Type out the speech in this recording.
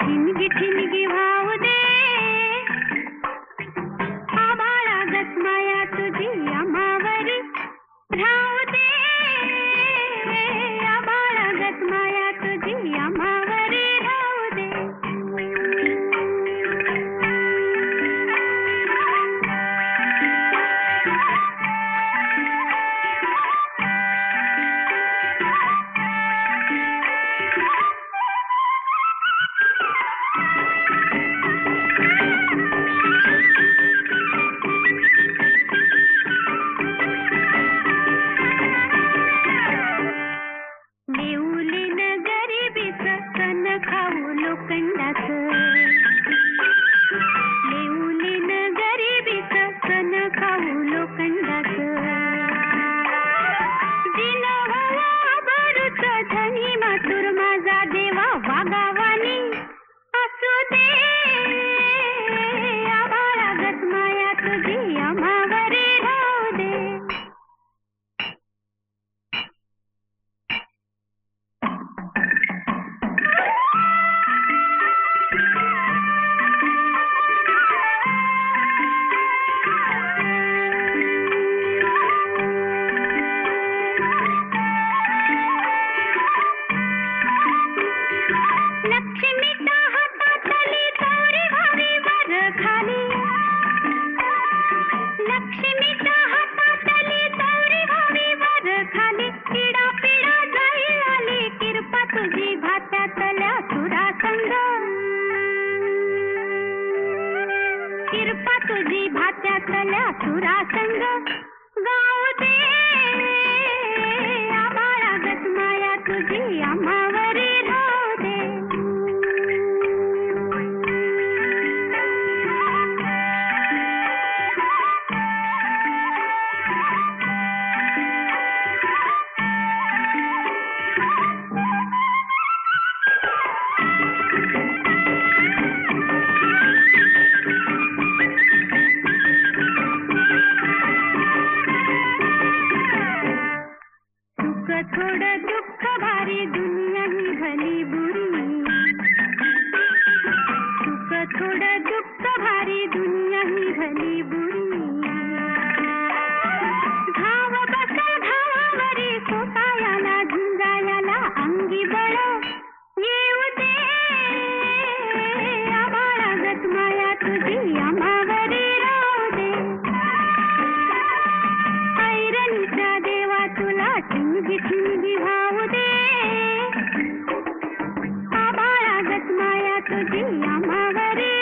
ठिणगी ठिणगी वा माझी भात्यातल्या सुरा संग. कृपा तुझी भात्यातल्या सुरा संग. बुरी सोपायाला झुंजायाला अंगी बळ। येऊ दे माया तुझी आम्हावरी राहू दे। ऐरणीच्या देवा तुला ठिणगी ठिणगी भाऊ दे। आबाळागत माया तुझी आम्हावरी